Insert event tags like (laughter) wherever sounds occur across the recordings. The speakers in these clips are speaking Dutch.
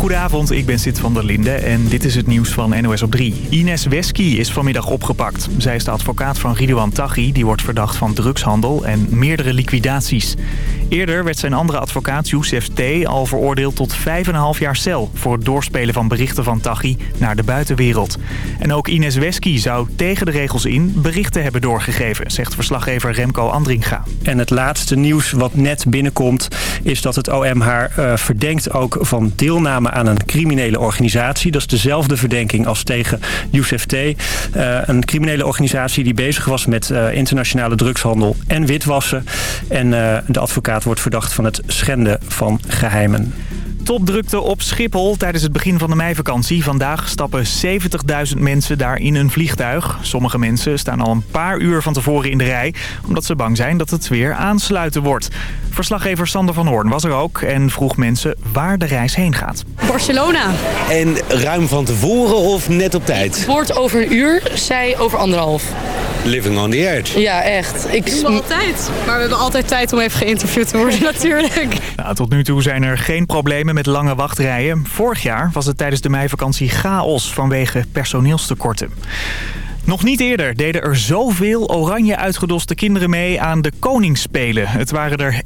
Goedenavond, ik ben Sid van der Linde en dit is het nieuws van NOS op 3. Ines Wesky is vanmiddag opgepakt. Zij is de advocaat van Ridouan Taghi, die wordt verdacht van drugshandel en meerdere liquidaties. Eerder werd zijn andere advocaat Youssef T. al veroordeeld tot 5,5 jaar cel... voor het doorspelen van berichten van Taghi naar de buitenwereld. En ook Ines Wesky zou tegen de regels in berichten hebben doorgegeven... zegt verslaggever Remco Andringa. En het laatste nieuws wat net binnenkomt... is dat het OM haar uh, verdenkt ook van deelname aan een criminele organisatie. Dat is dezelfde verdenking als tegen Youssef T. Uh, een criminele organisatie die bezig was met uh, internationale drugshandel en witwassen. En de advocaat wordt verdacht van het schenden van geheimen. Topdrukte op Schiphol tijdens het begin van de meivakantie. Vandaag stappen 70.000 mensen daar in een vliegtuig. Sommige mensen staan al een paar uur van tevoren in de rij... omdat ze bang zijn dat het weer aansluiten wordt. Verslaggever Sander van Hoorn was er ook en vroeg mensen waar de reis heen gaat. Barcelona. En ruim van tevoren of net op tijd? Woord over een uur, zij over anderhalf. Living on the edge. Ja, echt. Ik we altijd. Maar we hebben altijd tijd om even geïnterviewd te worden (laughs) natuurlijk. Nou, tot nu toe zijn er geen problemen met lange wachtrijen. Vorig jaar was het tijdens de meivakantie chaos vanwege personeelstekorten. Nog niet eerder deden er zoveel oranje uitgedoste kinderen mee aan de Koningsspelen. Het waren er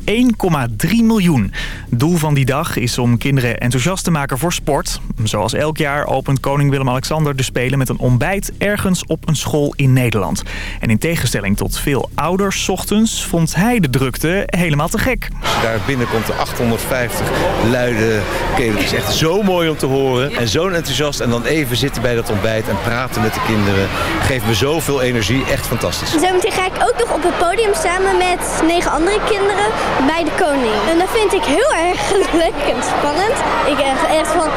1,3 miljoen. Doel van die dag is om kinderen enthousiast te maken voor sport. Zoals elk jaar opent koning Willem-Alexander de Spelen met een ontbijt ergens op een school in Nederland. En in tegenstelling tot veel ouders ochtends vond hij de drukte helemaal te gek. Als je daar de 850 luide is echt zo mooi om te horen. En zo'n enthousiast. En dan even zitten bij dat ontbijt en praten met de kinderen geeft me zoveel energie. Echt fantastisch. Zometeen ga ik ook nog op het podium samen met negen andere kinderen bij de koning. En dat vind ik heel erg (laughs) leuk en spannend. Ik heb echt van,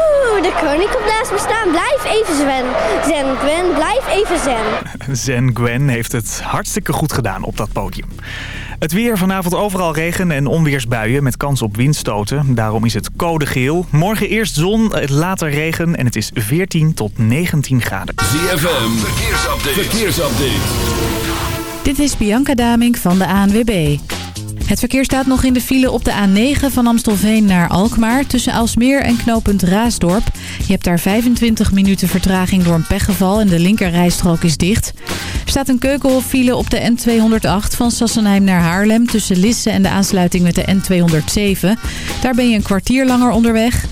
oeh, de koning komt naast me staan. Blijf even zen. Zen, Gwen, blijf even zen. (laughs) Zen Gwen heeft het hartstikke goed gedaan op dat podium. Het weer vanavond overal regen en onweersbuien met kans op windstoten. Daarom is het code geel. Morgen eerst zon, later regen en het is 14 tot 19 graden. ZFM, verkeersupdate. verkeersupdate. Dit is Bianca Damink van de ANWB. Het verkeer staat nog in de file op de A9 van Amstelveen naar Alkmaar... tussen Alsmeer en knooppunt Raasdorp. Je hebt daar 25 minuten vertraging door een pechgeval en de linkerrijstrook is dicht. Er staat een keukenhoffile op de N208 van Sassenheim naar Haarlem... tussen Lisse en de aansluiting met de N207. Daar ben je een kwartier langer onderweg...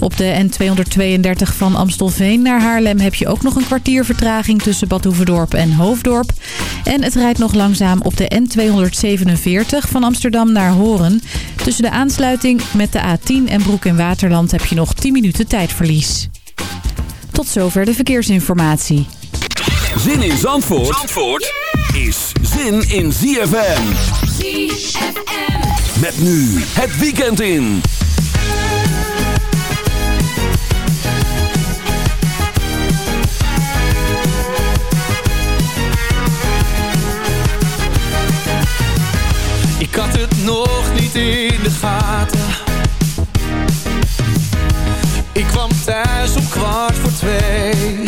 Op de N232 van Amstelveen naar Haarlem heb je ook nog een kwartier vertraging tussen Bad Hoeverdorp en Hoofddorp. En het rijdt nog langzaam op de N247 van Amsterdam naar Horen. Tussen de aansluiting met de A10 en Broek in Waterland heb je nog 10 minuten tijdverlies. Tot zover de verkeersinformatie. Zin in Zandvoort, Zandvoort is zin in ZFM. ZFM. Met nu het weekend in. De. Ik kwam thuis om kwart voor twee.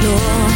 floor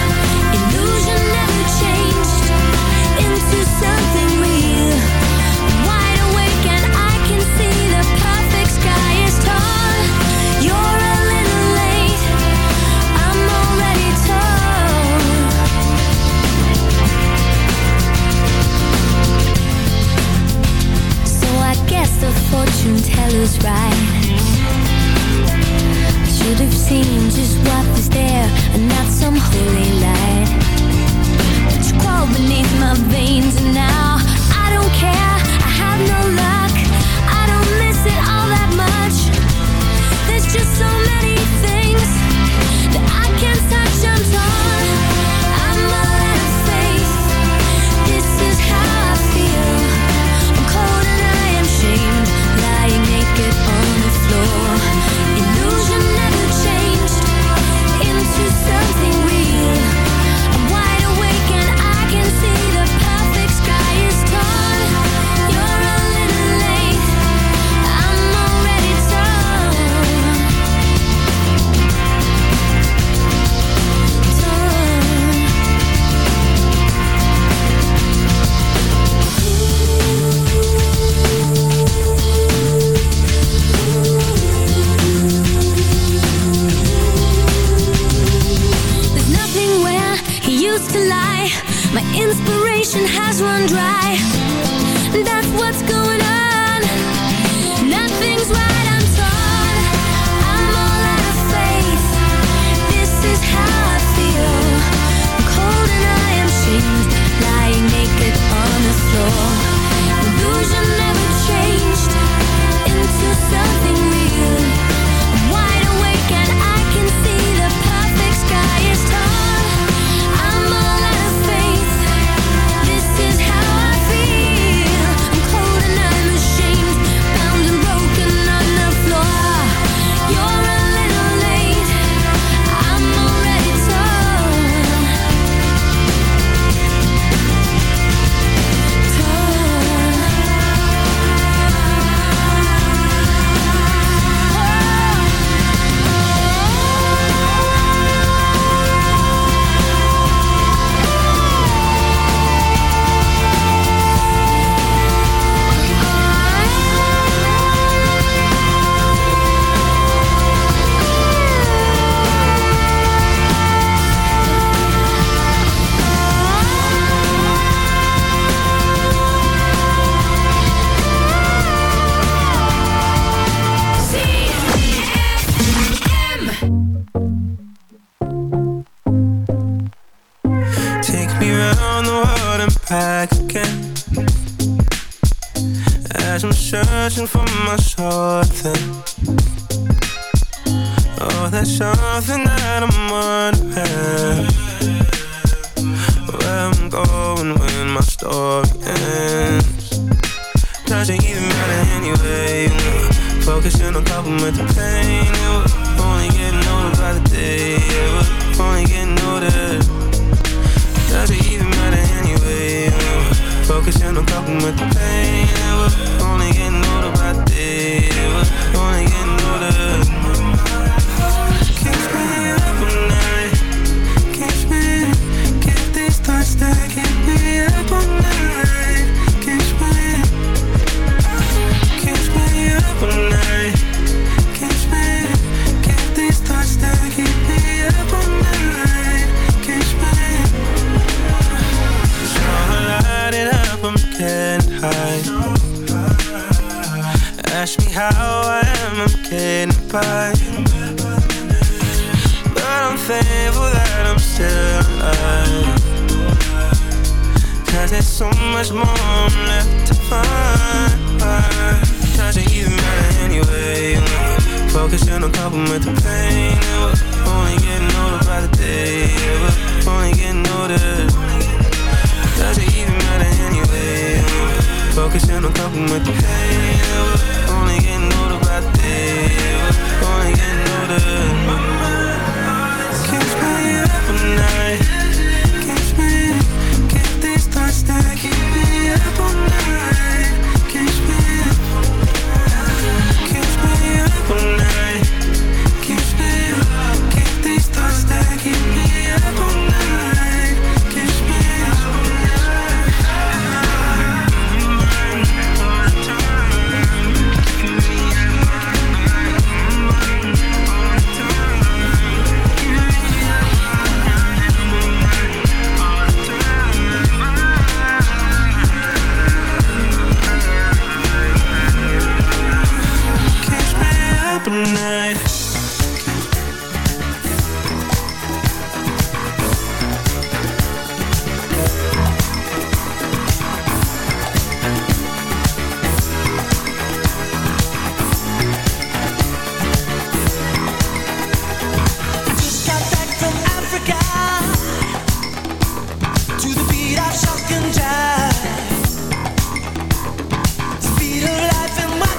much more I'm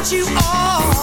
what you are.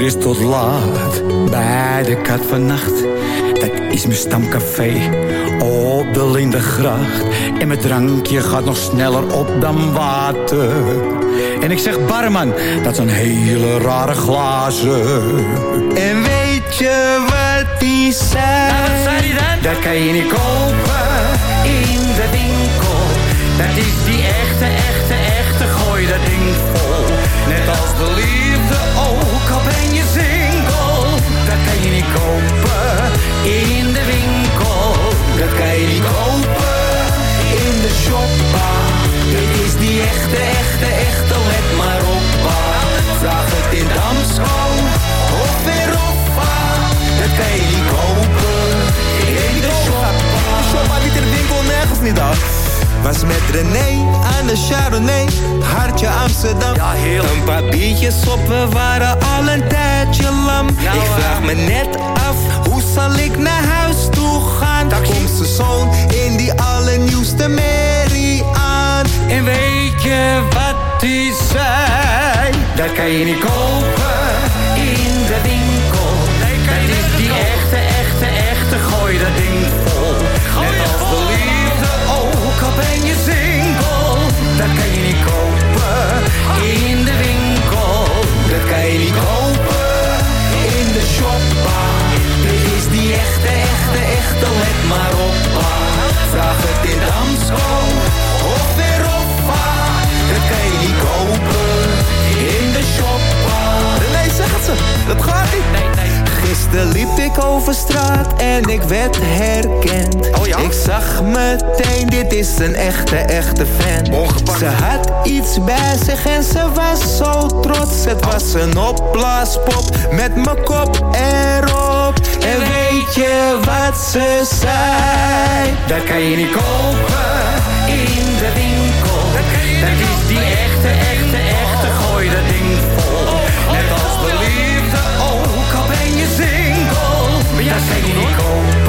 Er is tot laat bij de kat vannacht. Dat is mijn stamcafé op de Lindegracht. En mijn drankje gaat nog sneller op dan water. En ik zeg barman, dat zijn hele rare glazen. En weet je wat die zijn? Nou. Dat kan je niet kopen in de winkel. Dat is die echte, echte, echte gooi dat ding vol. vieni con iets bij zich en ze was zo trots. Het was een opblaaspop met mijn kop erop. En weet je wat ze zei? Dat kan je niet kopen in de winkel. Dat is die echte, echte, echte, gooi dat ding vol. Net als de liefde, ook al ben je single. Maar ja, kan je niet kopen.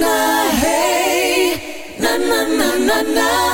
na na na na na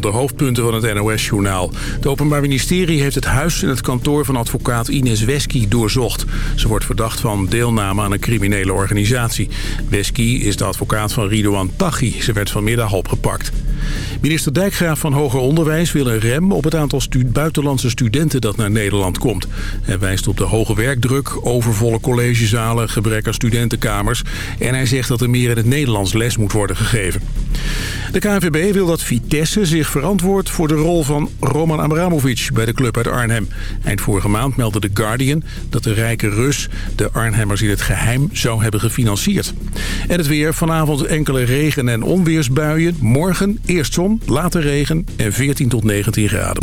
De hoofdpunten van het NOS-journaal. Het Openbaar Ministerie heeft het huis en het kantoor van advocaat Ines Wesky doorzocht. Ze wordt verdacht van deelname aan een criminele organisatie. Wesky is de advocaat van Ridouan Taghi. Ze werd vanmiddag opgepakt. Minister Dijkgraaf van Hoger Onderwijs wil een rem op het aantal buitenlandse studenten dat naar Nederland komt. Hij wijst op de hoge werkdruk, overvolle collegezalen, gebrek aan studentenkamers. En hij zegt dat er meer in het Nederlands les moet worden gegeven. De KNVB wil dat Vitesse zich verantwoordt voor de rol van Roman Abramovic bij de club uit Arnhem. Eind vorige maand meldde The Guardian dat de rijke Rus de Arnhemmers in het geheim zou hebben gefinancierd. En het weer, vanavond enkele regen- en onweersbuien. Morgen eerst zon, later regen en 14 tot 19 graden.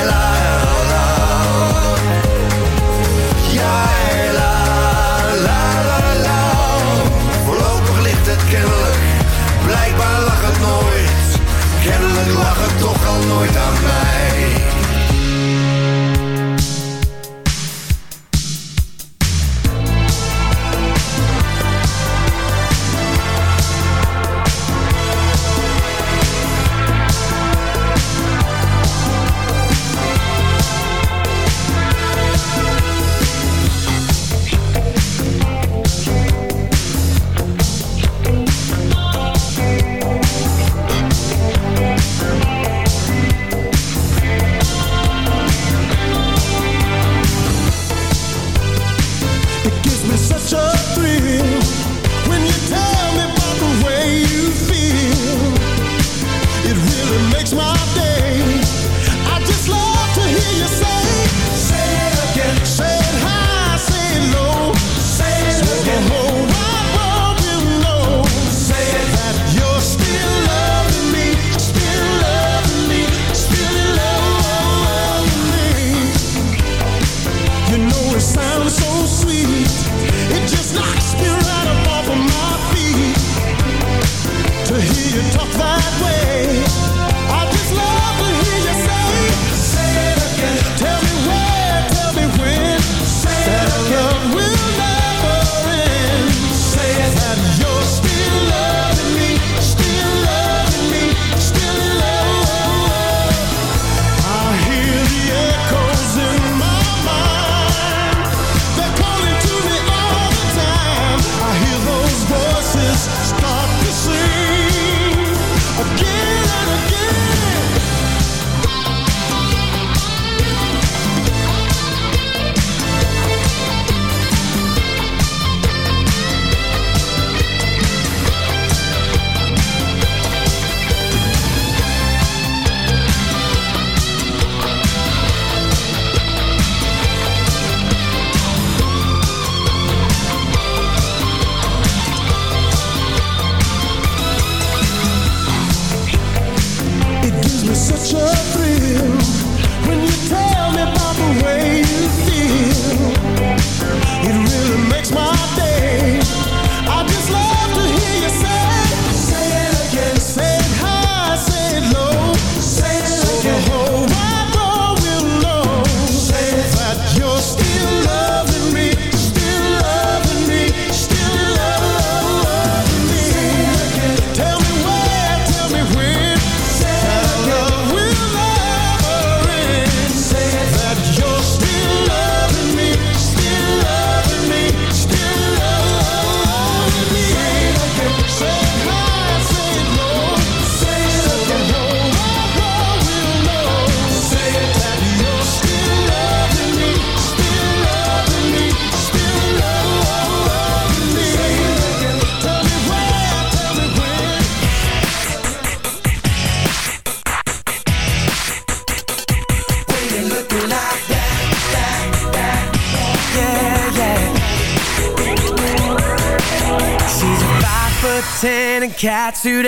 nooit aan mij. tattooed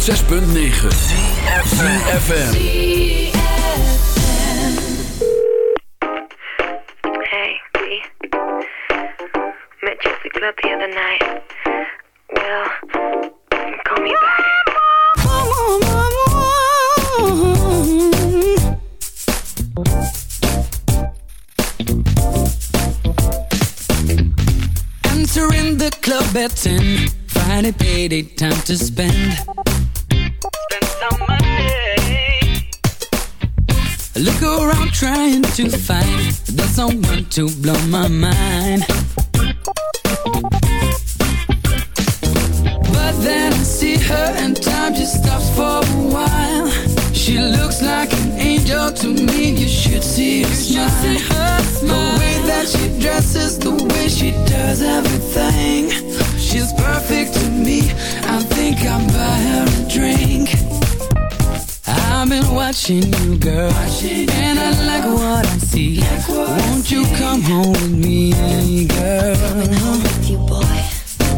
106.9 to blow my mind But then I see her and time just stops for a while She looks like an angel to me, you should see her smile. The way that she dresses, the way she does everything. She's perfect to me. I think I'll buy her a drink. I've been watching you, girl, and I like what I see. Won't you come home with me, girl? you, boy.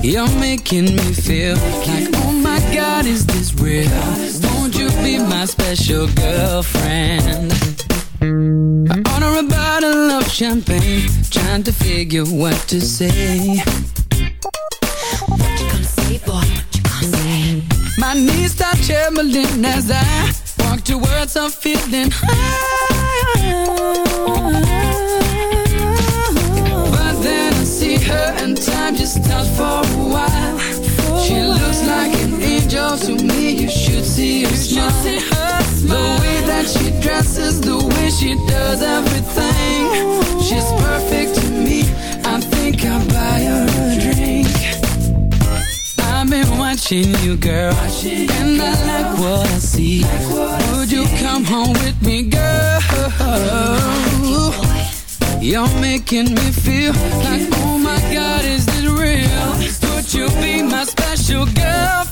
You're making me feel like, oh my God, is this real? Won't you be my special girlfriend? I order a bottle of champagne, trying to figure what to say. What you gonna say, boy? What you gonna say? My knees start trembling as I walk towards a feeling high. But then I see her and time just stops for a while. She looks like an angel to me. You should see her smile. The way that she dresses, the way she does everything. She's perfect watching you, girl, and I like what I see. Would you come home with me, girl? You're making me feel like, oh my God, is this real? Would you be my special girlfriend,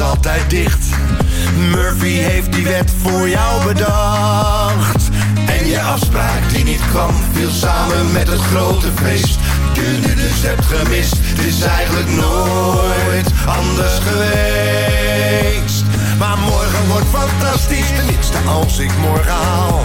altijd dicht. Murphy heeft die wet voor jou bedacht. En je afspraak die niet kwam, viel samen met het grote feest. Je nu dus hebt gemist, het is eigenlijk nooit anders geweest. Maar morgen wordt fantastisch, tenminste als ik morgen haal.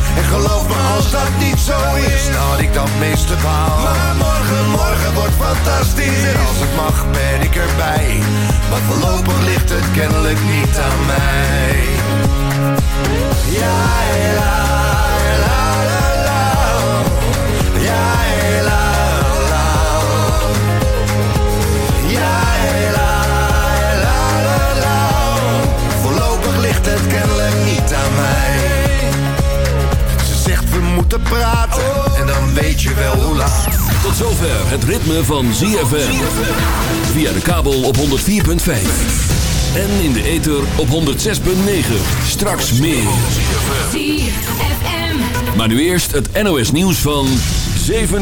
En geloof me, als dat niet zo is, had ik dat meeste baal. Maar morgen, morgen wordt fantastisch. En als het mag, ben ik erbij. Maar voorlopig ligt het kennelijk niet aan mij. Ja, la, moeten praten en dan weet je wel hoe laat. Tot zover het ritme van ZFM. Via de kabel op 104.5. En in de ether op 106.9. Straks meer. Maar nu eerst het NOS nieuws van 7